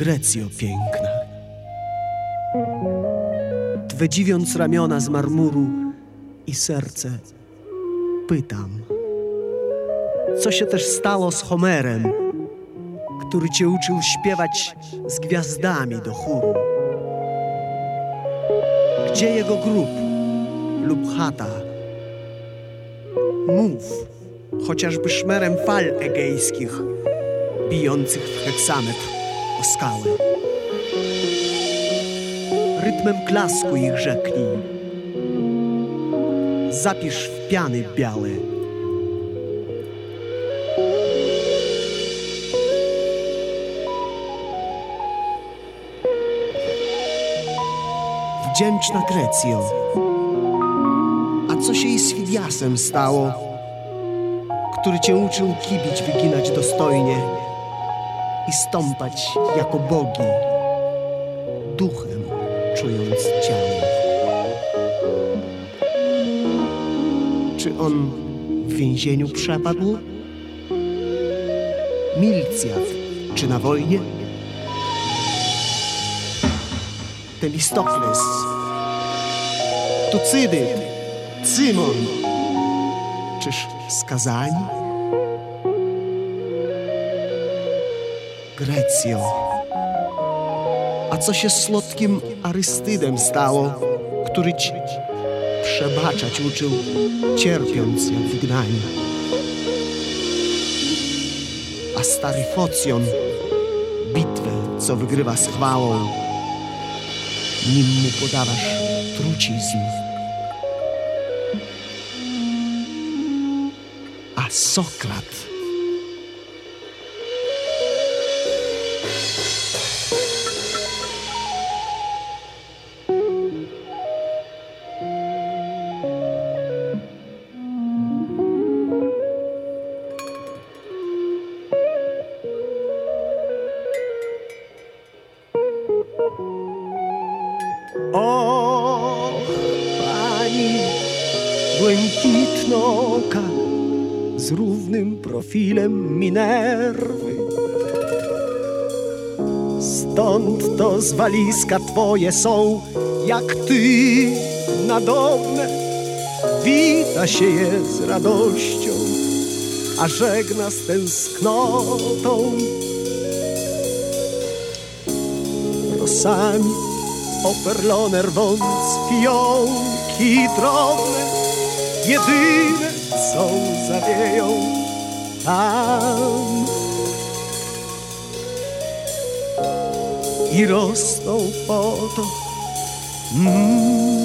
Grecjo piękna. Twe dziwiąc ramiona z marmuru i serce, pytam, co się też stało z Homerem, który cię uczył śpiewać z gwiazdami do chóru? Gdzie jego grób lub chata? Mów, chociażby szmerem fal egejskich, bijących w heksametr o skałę. Rytmem klasku ich rzeknij. Zapisz w piany białe. Wdzięczna Grecjo, a co się jej z Fidiasem stało, który cię uczył kibić, wyginać dostojnie i stąpać jako bogi, duchem czując ciało. Czy on w więzieniu przepadł? Milcjaw, czy na wojnie? Temistokles, Tucydyd, Cymon, czyż skazani? Grecjo, a co się z słodkim Arystydem stało, który ci przebaczać uczył, cierpiąc jak wygnani? A stary Focjon, bitwę, co wygrywa z chwałą, nim mu podawasz trucizn. A Sokrat profilem Minerwy. Stąd to z walizka twoje są, jak ty, nadobne. Wita się je z radością, a żegna z tęsknotą. Rosami operlone rwąc fiołki drobne, jedyne co zawieją tam. I rosną po to. Mm.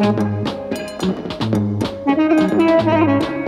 Thank you.